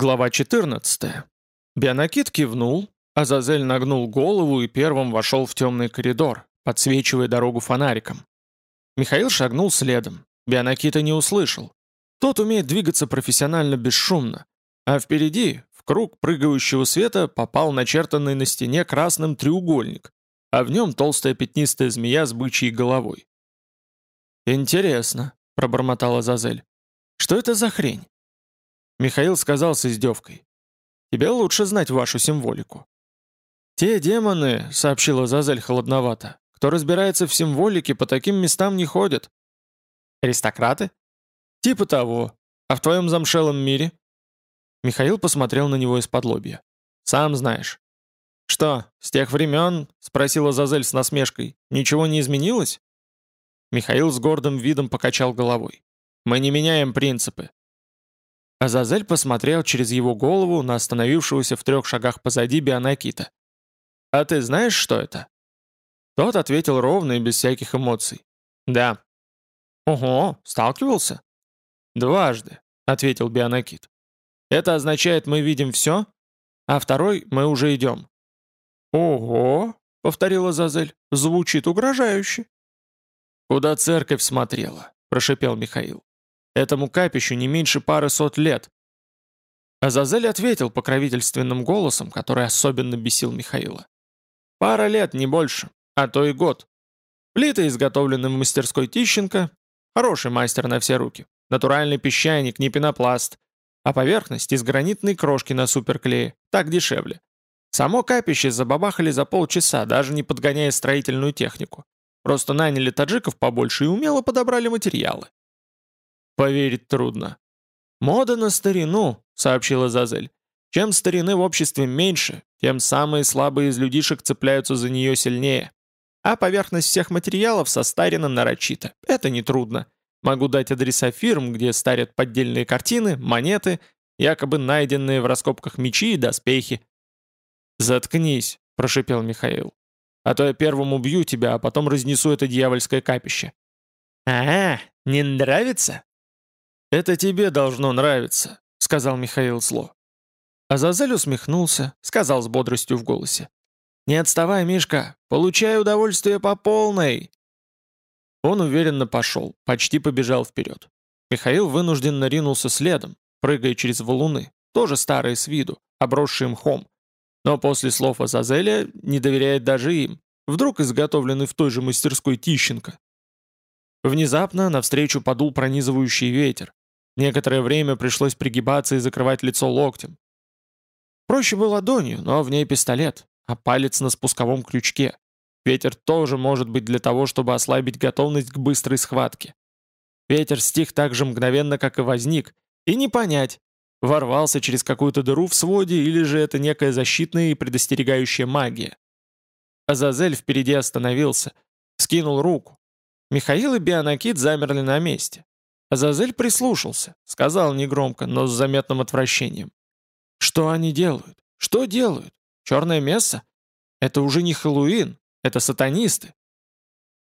Глава 14. Бионакит кивнул, Азазель нагнул голову и первым вошел в темный коридор, подсвечивая дорогу фонариком. Михаил шагнул следом. Бионакита не услышал. Тот умеет двигаться профессионально бесшумно, а впереди, в круг прыгающего света, попал начертанный на стене красным треугольник, а в нем толстая пятнистая змея с бычьей головой. «Интересно», — пробормотала Азазель. «Что это за хрень?» Михаил сказал с издевкой. «Тебе лучше знать вашу символику». «Те демоны», — сообщила Зазель холодновато, «кто разбирается в символике, по таким местам не ходят». «Аристократы?» «Типа того. А в твоем замшелом мире?» Михаил посмотрел на него из-под лобья. «Сам знаешь». «Что, с тех времен?» — спросила Зазель с насмешкой. «Ничего не изменилось?» Михаил с гордым видом покачал головой. «Мы не меняем принципы. Азазель посмотрел через его голову на остановившегося в трех шагах позади Бионакита. «А ты знаешь, что это?» Тот ответил ровно и без всяких эмоций. «Да». «Ого, сталкивался?» «Дважды», — ответил Бионакит. «Это означает, мы видим все, а второй мы уже идем». «Ого», — повторила Зазель, — «звучит угрожающе». «Куда церковь смотрела?» — прошепел Михаил. Этому капищу не меньше пары сот лет. Азазель ответил покровительственным голосом, который особенно бесил Михаила. Пара лет, не больше, а то и год. Плиты изготовлены в мастерской Тищенко, хороший мастер на все руки, натуральный песчаник, не пенопласт, а поверхность из гранитной крошки на суперклее, так дешевле. Само капище забабахали за полчаса, даже не подгоняя строительную технику. Просто наняли таджиков побольше и умело подобрали материалы. Поверить трудно. «Мода на старину», — сообщила Зазель. «Чем старины в обществе меньше, тем самые слабые из людишек цепляются за нее сильнее. А поверхность всех материалов состарена нарочито. Это нетрудно. Могу дать адреса фирм, где старят поддельные картины, монеты, якобы найденные в раскопках мечи и доспехи». «Заткнись», — прошипел Михаил. «А то я первым убью тебя, а потом разнесу это дьявольское капище». «А, не нравится?» «Это тебе должно нравиться», — сказал Михаил зло. Азазель усмехнулся, сказал с бодростью в голосе. «Не отставай, Мишка, получай удовольствие по полной!» Он уверенно пошел, почти побежал вперед. Михаил вынужденно ринулся следом, прыгая через валуны, тоже старые с виду, обросшие мхом. Но после слов Азазеля не доверяет даже им, вдруг изготовлены в той же мастерской Тищенко. Внезапно навстречу подул пронизывающий ветер. Некоторое время пришлось пригибаться и закрывать лицо локтем. Проще бы ладонью, но в ней пистолет, а палец на спусковом крючке. Ветер тоже может быть для того, чтобы ослабить готовность к быстрой схватке. Ветер стих так же мгновенно, как и возник, и не понять, ворвался через какую-то дыру в своде или же это некая защитная и предостерегающая магия. Азазель впереди остановился, скинул руку. Михаил и Бионакит замерли на месте. Азазель прислушался, сказал негромко, но с заметным отвращением. «Что они делают? Что делают? Черное место? Это уже не Хэллоуин, это сатанисты».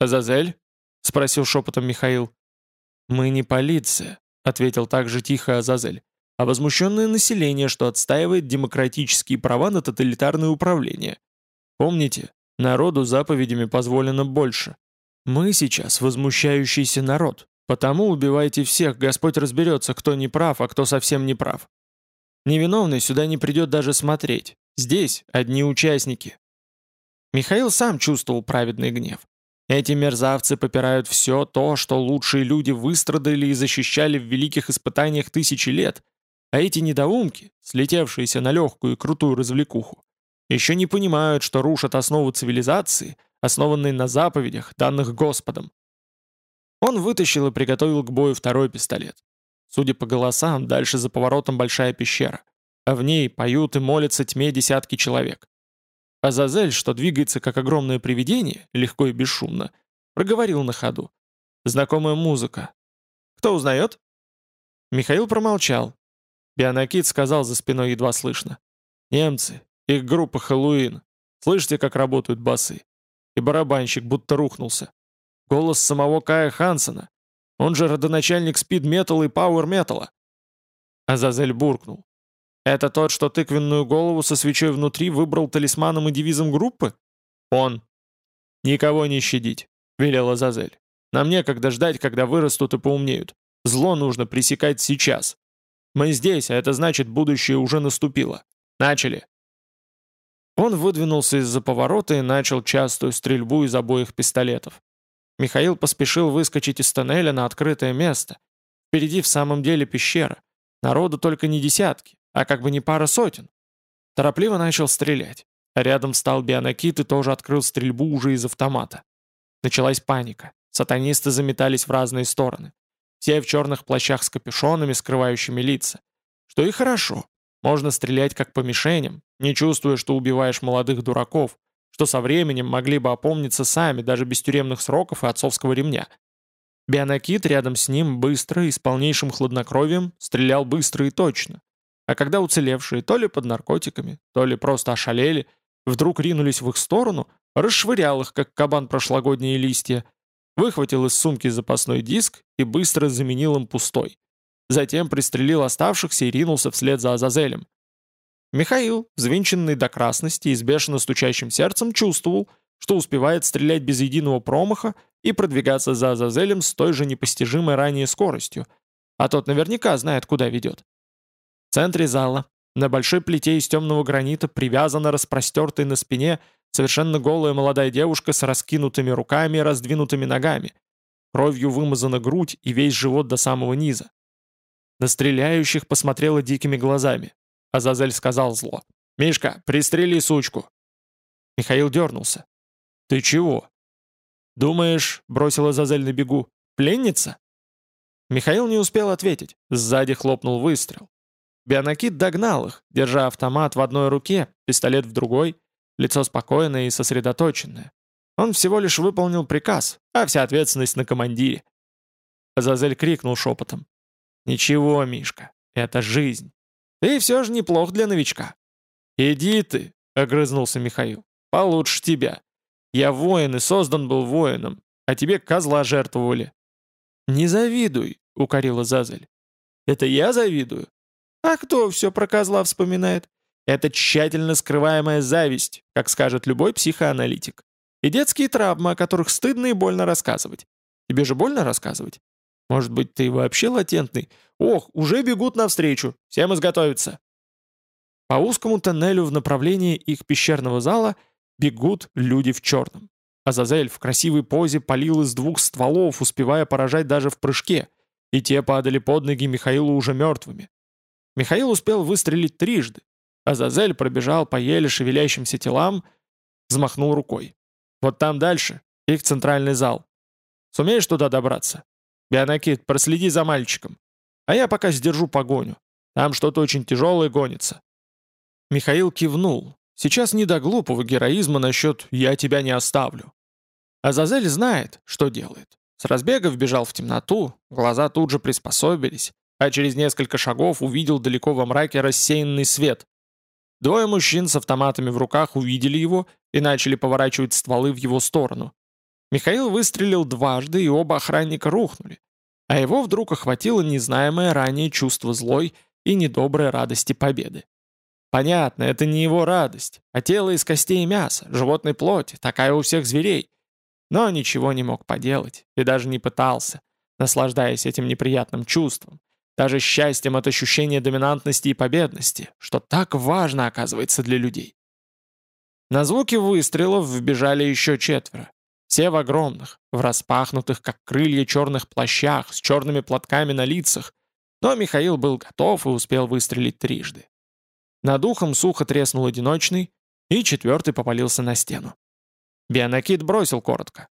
«Азазель?» — спросил шепотом Михаил. «Мы не полиция», — ответил также тихо Азазель, «а возмущенное население, что отстаивает демократические права на тоталитарное управление. Помните, народу заповедями позволено больше. Мы сейчас возмущающийся народ, Потому убивайте всех, Господь разберется, кто не прав, а кто совсем не прав. Невиновный сюда не придет даже смотреть. Здесь одни участники. Михаил сам чувствовал праведный гнев. Эти мерзавцы попирают все то, что лучшие люди выстрадали и защищали в великих испытаниях тысячи лет, а эти недоумки, слетевшиеся на легкую и крутую развлекуху, еще не понимают, что рушат основу цивилизации, основанной на заповедях, данных Господом. Он вытащил и приготовил к бою второй пистолет. Судя по голосам, дальше за поворотом большая пещера, а в ней поют и молятся тьме десятки человек. Азазель, что двигается как огромное привидение, легко и бесшумно, проговорил на ходу. Знакомая музыка. «Кто узнает?» Михаил промолчал. Бионакит сказал за спиной едва слышно. «Немцы, их группа Хэллоуин. Слышите, как работают басы?» И барабанщик будто рухнулся. Голос самого Кая Хансена. Он же родоначальник спид-металла и пауэр-металла. Азазель буркнул. «Это тот, что тыквенную голову со свечой внутри выбрал талисманом и девизом группы?» «Он». «Никого не щадить», — велела Зазель. «Нам некогда ждать, когда вырастут и поумнеют. Зло нужно пресекать сейчас. Мы здесь, а это значит, будущее уже наступило. Начали!» Он выдвинулся из-за поворота и начал частую стрельбу из обоих пистолетов. Михаил поспешил выскочить из тоннеля на открытое место. Впереди в самом деле пещера. Народу только не десятки, а как бы не пара сотен. Торопливо начал стрелять. Рядом встал Бионакит и тоже открыл стрельбу уже из автомата. Началась паника. Сатанисты заметались в разные стороны. Все в черных плащах с капюшонами, скрывающими лица. Что и хорошо. Можно стрелять как по мишеням, не чувствуя, что убиваешь молодых дураков, что со временем могли бы опомниться сами, даже без тюремных сроков и отцовского ремня. Бионакит рядом с ним быстро и с полнейшим хладнокровием стрелял быстро и точно. А когда уцелевшие то ли под наркотиками, то ли просто ошалели, вдруг ринулись в их сторону, расшвырял их, как кабан прошлогодние листья, выхватил из сумки запасной диск и быстро заменил им пустой. Затем пристрелил оставшихся и ринулся вслед за Азазелем. Михаил, взвинченный до красности и с бешено стучащим сердцем, чувствовал, что успевает стрелять без единого промаха и продвигаться за Азазелем с той же непостижимой ранее скоростью, а тот наверняка знает, куда ведет. В центре зала, на большой плите из темного гранита, привязана распростертой на спине совершенно голая молодая девушка с раскинутыми руками и раздвинутыми ногами. Кровью вымазана грудь и весь живот до самого низа. На стреляющих посмотрела дикими глазами. Азазель сказал зло. «Мишка, пристрели сучку!» Михаил дернулся. «Ты чего?» «Думаешь, — бросила Азазель на бегу, — пленница?» Михаил не успел ответить. Сзади хлопнул выстрел. Бионакит догнал их, держа автомат в одной руке, пистолет в другой, лицо спокойное и сосредоточенное. Он всего лишь выполнил приказ, а вся ответственность на командире. Азазель крикнул шепотом. «Ничего, Мишка, это жизнь. Ты все же неплох для новичка». «Иди ты», — огрызнулся Михаил. «Получше тебя. Я воин и создан был воином, а тебе козла жертвовали». «Не завидуй», — укорила Зазель. «Это я завидую? А кто все про козла вспоминает? Это тщательно скрываемая зависть, как скажет любой психоаналитик. И детские травмы, о которых стыдно и больно рассказывать. Тебе же больно рассказывать? Может быть, ты вообще латентный? Ох, уже бегут навстречу. Всем изготовиться. По узкому тоннелю в направлении их пещерного зала бегут люди в черном. Азазель в красивой позе палил из двух стволов, успевая поражать даже в прыжке, и те падали под ноги Михаилу уже мертвыми. Михаил успел выстрелить трижды. Азазель пробежал по еле шевелящимся телам, взмахнул рукой. «Вот там дальше, их центральный зал. Сумеешь туда добраться?» «Бионакит, проследи за мальчиком. А я пока сдержу погоню. Там что-то очень тяжелое гонится». Михаил кивнул. Сейчас не до глупого героизма насчет «я тебя не оставлю». Азазель знает, что делает. С разбега вбежал в темноту, глаза тут же приспособились, а через несколько шагов увидел далеко во мраке рассеянный свет. Двое мужчин с автоматами в руках увидели его и начали поворачивать стволы в его сторону. Михаил выстрелил дважды, и оба охранника рухнули. А его вдруг охватило незнаемое ранее чувство злой и недоброй радости победы. Понятно, это не его радость, а тело из костей и мяса, животной плоти, такая у всех зверей. Но ничего не мог поделать и даже не пытался, наслаждаясь этим неприятным чувством, даже счастьем от ощущения доминантности и победности, что так важно оказывается для людей. На звуки выстрелов вбежали еще четверо. Все в огромных, в распахнутых, как крылья черных плащах, с черными платками на лицах, но Михаил был готов и успел выстрелить трижды. Над ухом сухо треснул одиночный, и четвертый попалился на стену. Бионакит бросил коротко.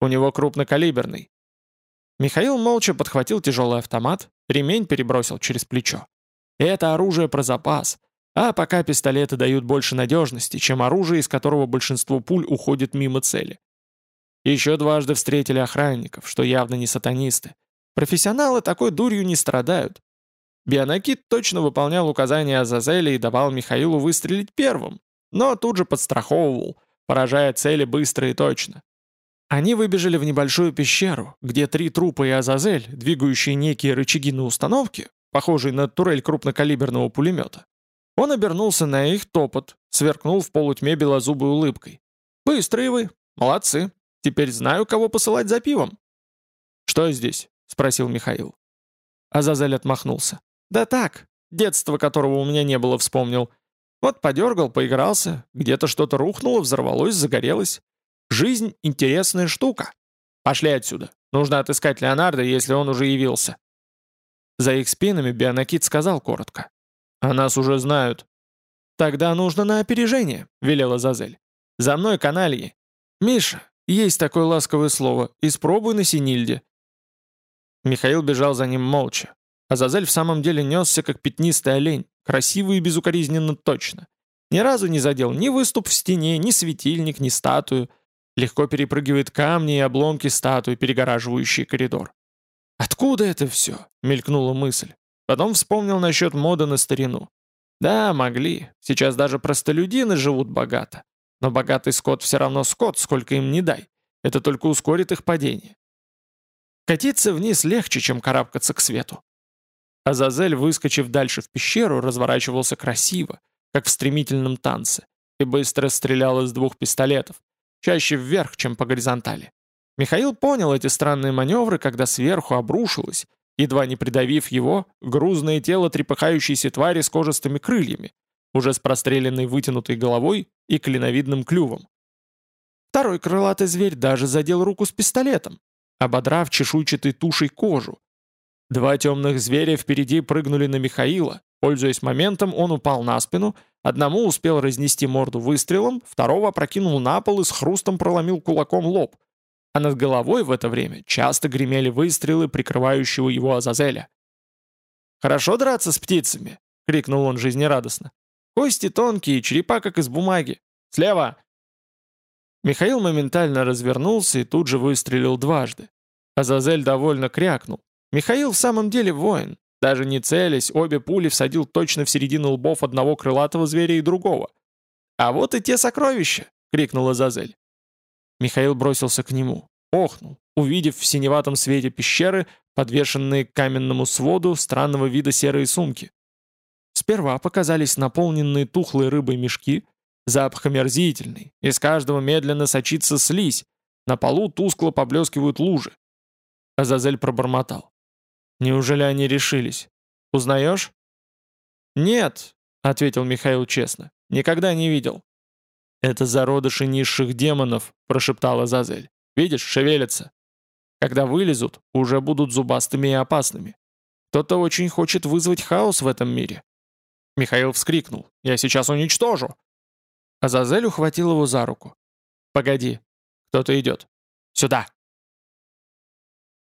У него крупнокалиберный. Михаил молча подхватил тяжелый автомат, ремень перебросил через плечо. Это оружие про запас, а пока пистолеты дают больше надежности, чем оружие, из которого большинство пуль уходит мимо цели. Еще дважды встретили охранников, что явно не сатанисты. Профессионалы такой дурью не страдают. Бионакит точно выполнял указания Азазеля и давал Михаилу выстрелить первым, но тут же подстраховывал, поражая цели быстро и точно. Они выбежали в небольшую пещеру, где три трупа и Азазель, двигающие некие рычаги на установке, похожие на турель крупнокалиберного пулемета, Он обернулся на их топот, сверкнул в полутьме белозубой улыбкой. «Быстрые вы! Молодцы! Теперь знаю, кого посылать за пивом!» «Что здесь?» — спросил Михаил. Азазель отмахнулся. «Да так, детство которого у меня не было, вспомнил. Вот подергал, поигрался, где-то что-то рухнуло, взорвалось, загорелось. Жизнь — интересная штука. Пошли отсюда. Нужно отыскать Леонардо, если он уже явился». За их спинами Бионакит сказал коротко. «А нас уже знают». «Тогда нужно на опережение», — велела Зазель. «За мной канальи. Миша, есть такое ласковое слово, испробуй на Синильде». Михаил бежал за ним молча. Азазель в самом деле несся, как пятнистый олень, красиво и безукоризненно точно. Ни разу не задел ни выступ в стене, ни светильник, ни статую. Легко перепрыгивает камни и обломки статуи, перегораживающие коридор. «Откуда это все?» — мелькнула мысль. Потом вспомнил насчет моды на старину. Да, могли. Сейчас даже простолюдины живут богато. Но богатый скот все равно скот, сколько им не дай. Это только ускорит их падение. Катиться вниз легче, чем карабкаться к свету. Азазель, выскочив дальше в пещеру, разворачивался красиво, как в стремительном танце, и быстро стрелял из двух пистолетов, чаще вверх, чем по горизонтали. Михаил понял эти странные маневры, когда сверху обрушилось, едва не придавив его, грузное тело трепыхающейся твари с кожистыми крыльями, уже с простреленной вытянутой головой и клиновидным клювом. Второй крылатый зверь даже задел руку с пистолетом, ободрав чешуйчатой тушей кожу, Два темных зверя впереди прыгнули на Михаила. Пользуясь моментом, он упал на спину, одному успел разнести морду выстрелом, второго прокинул на пол и с хрустом проломил кулаком лоб. А над головой в это время часто гремели выстрелы прикрывающего его Азазеля. «Хорошо драться с птицами!» — крикнул он жизнерадостно. «Кости тонкие, черепа как из бумаги. Слева!» Михаил моментально развернулся и тут же выстрелил дважды. Азазель довольно крякнул. Михаил в самом деле воин. Даже не целясь, обе пули всадил точно в середину лбов одного крылатого зверя и другого. «А вот и те сокровища!» — крикнула Зазель. Михаил бросился к нему, охнул, увидев в синеватом свете пещеры, подвешенные к каменному своду странного вида серые сумки. Сперва показались наполненные тухлой рыбой мешки, запах омерзительный, из каждого медленно сочится слизь, на полу тускло поблескивают лужи. Азазель пробормотал. Неужели они решились? Узнаешь?» «Нет», — ответил Михаил честно, — «никогда не видел». «Это зародыши низших демонов», — прошептала Зазель. «Видишь, шевелятся. Когда вылезут, уже будут зубастыми и опасными. Кто-то очень хочет вызвать хаос в этом мире». Михаил вскрикнул. «Я сейчас уничтожу!» Азазель ухватил его за руку. «Погоди, кто-то идет. Сюда!»